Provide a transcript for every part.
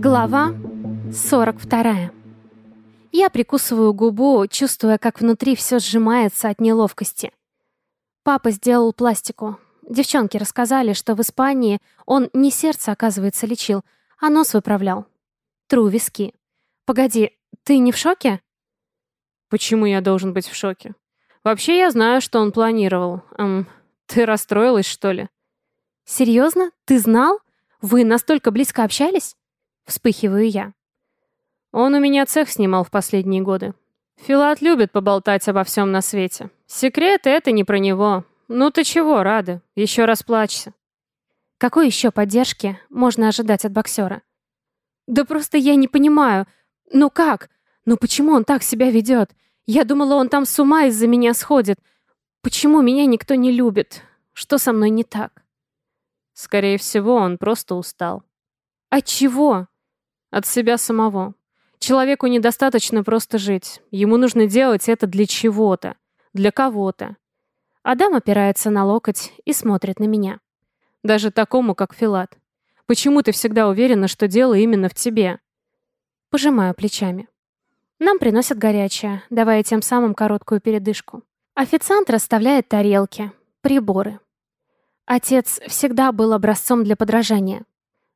Глава 42. Я прикусываю губу, чувствуя, как внутри все сжимается от неловкости. Папа сделал пластику. Девчонки рассказали, что в Испании он не сердце, оказывается, лечил, а нос выправлял. Тру виски. Погоди, ты не в шоке? Почему я должен быть в шоке? Вообще я знаю, что он планировал. Эм, ты расстроилась, что ли? Серьезно? Ты знал? Вы настолько близко общались? Вспыхиваю я. Он у меня цех снимал в последние годы. Филат любит поболтать обо всем на свете. Секреты — это не про него. Ну ты чего, рада? Еще раз плачься. Какой еще поддержки можно ожидать от боксера? Да просто я не понимаю. Ну как? Ну почему он так себя ведет? Я думала, он там с ума из-за меня сходит. Почему меня никто не любит? Что со мной не так? Скорее всего, он просто устал. От чего? От себя самого. Человеку недостаточно просто жить. Ему нужно делать это для чего-то. Для кого-то. Адам опирается на локоть и смотрит на меня. Даже такому, как Филат. Почему ты всегда уверена, что дело именно в тебе? Пожимаю плечами. Нам приносят горячее, давая тем самым короткую передышку. Официант расставляет тарелки, приборы. Отец всегда был образцом для подражания.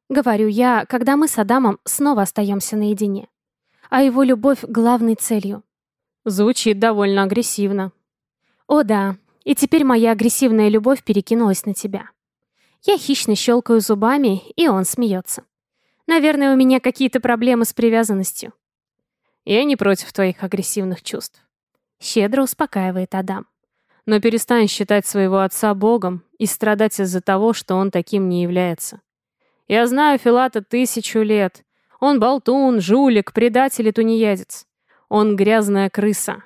Говорю я, когда мы с Адамом снова остаемся наедине. А его любовь главной целью. Звучит довольно агрессивно. О да, и теперь моя агрессивная любовь перекинулась на тебя. Я хищно щелкаю зубами, и он смеется. Наверное, у меня какие-то проблемы с привязанностью. Я не против твоих агрессивных чувств. Щедро успокаивает Адам. Но перестань считать своего отца богом и страдать из-за того, что он таким не является. Я знаю Филата тысячу лет. Он болтун, жулик, предатель и тунеядец. Он грязная крыса.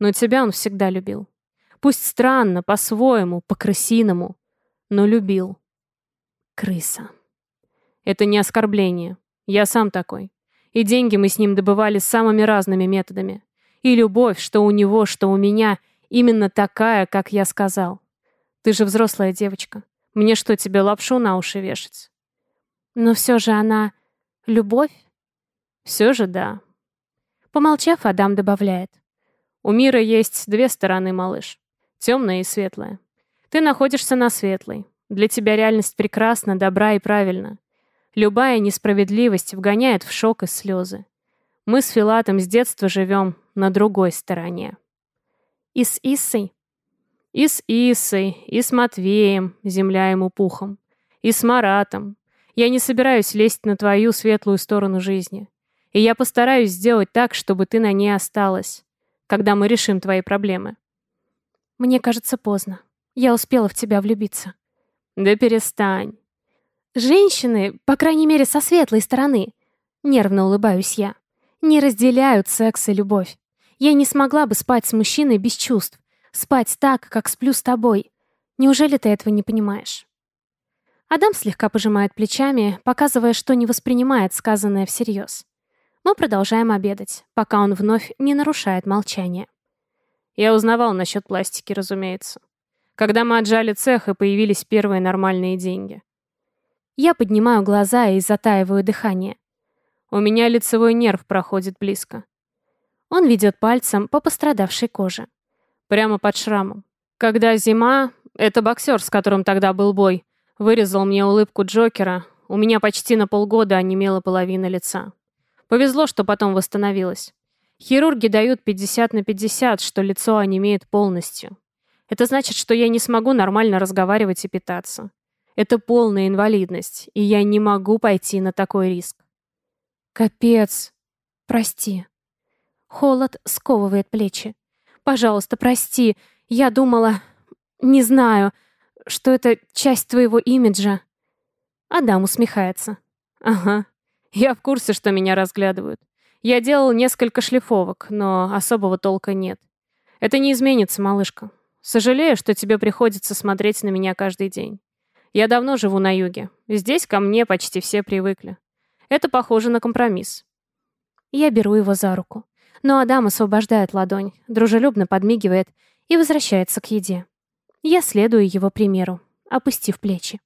Но тебя он всегда любил. Пусть странно, по-своему, по-крысиному, но любил. Крыса. Это не оскорбление. Я сам такой. И деньги мы с ним добывали самыми разными методами. И любовь, что у него, что у меня, именно такая, как я сказал. Ты же взрослая девочка. Мне что, тебе лапшу на уши вешать? Но все же она... Любовь? Все же да. Помолчав, Адам добавляет. У мира есть две стороны, малыш. Темная и светлая. Ты находишься на светлой. Для тебя реальность прекрасна, добра и правильна. Любая несправедливость вгоняет в шок и слезы. Мы с Филатом с детства живем на другой стороне. И с Иссой? И с Иссой, и с Матвеем, земля ему пухом, и с Маратом, я не собираюсь лезть на твою светлую сторону жизни. И я постараюсь сделать так, чтобы ты на ней осталась, когда мы решим твои проблемы. Мне кажется, поздно. Я успела в тебя влюбиться. Да перестань. Женщины, по крайней мере, со светлой стороны, нервно улыбаюсь я, не разделяют секс и любовь. Я не смогла бы спать с мужчиной без чувств. Спать так, как сплю с тобой. Неужели ты этого не понимаешь? Адам слегка пожимает плечами, показывая, что не воспринимает сказанное всерьез. Мы продолжаем обедать, пока он вновь не нарушает молчание. Я узнавал насчет пластики, разумеется. Когда мы отжали цех и появились первые нормальные деньги. Я поднимаю глаза и затаиваю дыхание. У меня лицевой нерв проходит близко. Он ведет пальцем по пострадавшей коже. Прямо под шрамом. Когда зима, это боксер, с которым тогда был бой, Вырезал мне улыбку Джокера. У меня почти на полгода онемела половина лица. Повезло, что потом восстановилось. Хирурги дают 50 на 50, что лицо онемеет полностью. Это значит, что я не смогу нормально разговаривать и питаться. Это полная инвалидность, и я не могу пойти на такой риск. Капец. Прости. Холод сковывает плечи. Пожалуйста, прости. Я думала... Не знаю что это часть твоего имиджа». Адам усмехается. «Ага, я в курсе, что меня разглядывают. Я делал несколько шлифовок, но особого толка нет. Это не изменится, малышка. Сожалею, что тебе приходится смотреть на меня каждый день. Я давно живу на юге. Здесь ко мне почти все привыкли. Это похоже на компромисс. Я беру его за руку. Но Адам освобождает ладонь, дружелюбно подмигивает и возвращается к еде. Я следую его примеру, опустив плечи.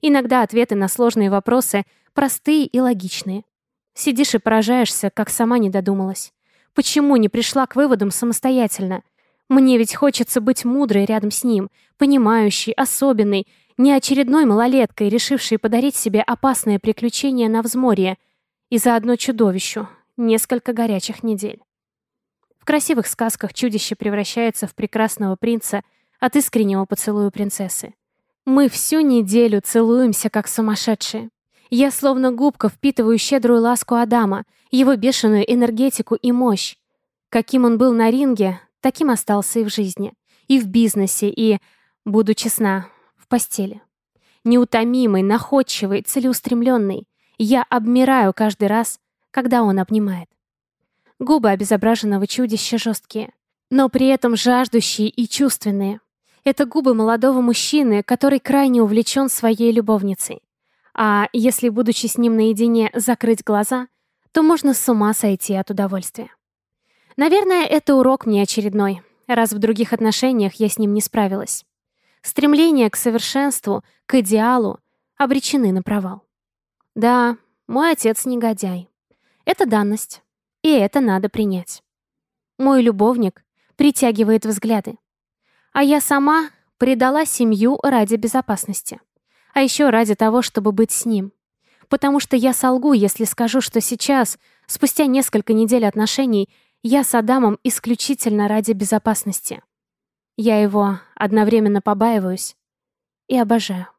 Иногда ответы на сложные вопросы простые и логичные. Сидишь и поражаешься, как сама не додумалась. Почему не пришла к выводам самостоятельно? Мне ведь хочется быть мудрой рядом с ним, понимающей, особенной, не очередной малолеткой, решившей подарить себе опасное приключение на взморье и заодно чудовищу несколько горячих недель. В красивых сказках чудище превращается в прекрасного принца от искреннего поцелуя принцессы. Мы всю неделю целуемся, как сумасшедшие. Я словно губка впитываю щедрую ласку Адама, его бешеную энергетику и мощь. Каким он был на ринге, таким остался и в жизни, и в бизнесе, и, буду честна, в постели. Неутомимый, находчивый, целеустремленный. Я обмираю каждый раз, когда он обнимает. Губы обезображенного чудища жесткие, но при этом жаждущие и чувственные. Это губы молодого мужчины, который крайне увлечен своей любовницей. А если, будучи с ним наедине, закрыть глаза, то можно с ума сойти от удовольствия. Наверное, это урок мне очередной, раз в других отношениях я с ним не справилась. Стремление к совершенству, к идеалу обречены на провал. Да, мой отец негодяй. Это данность, и это надо принять. Мой любовник притягивает взгляды. А я сама предала семью ради безопасности. А еще ради того, чтобы быть с ним. Потому что я солгу, если скажу, что сейчас, спустя несколько недель отношений, я с Адамом исключительно ради безопасности. Я его одновременно побаиваюсь и обожаю.